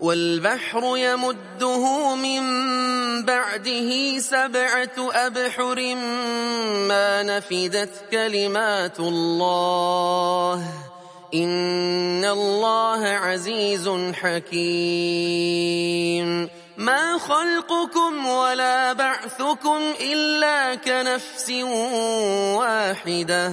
والبحر يمده من بعده سبعة أبحر ما نفدت كلمات الله. إن الله عزيز حكيم. ما خلقكم ولا بعثكم إلا كنفس واحدة.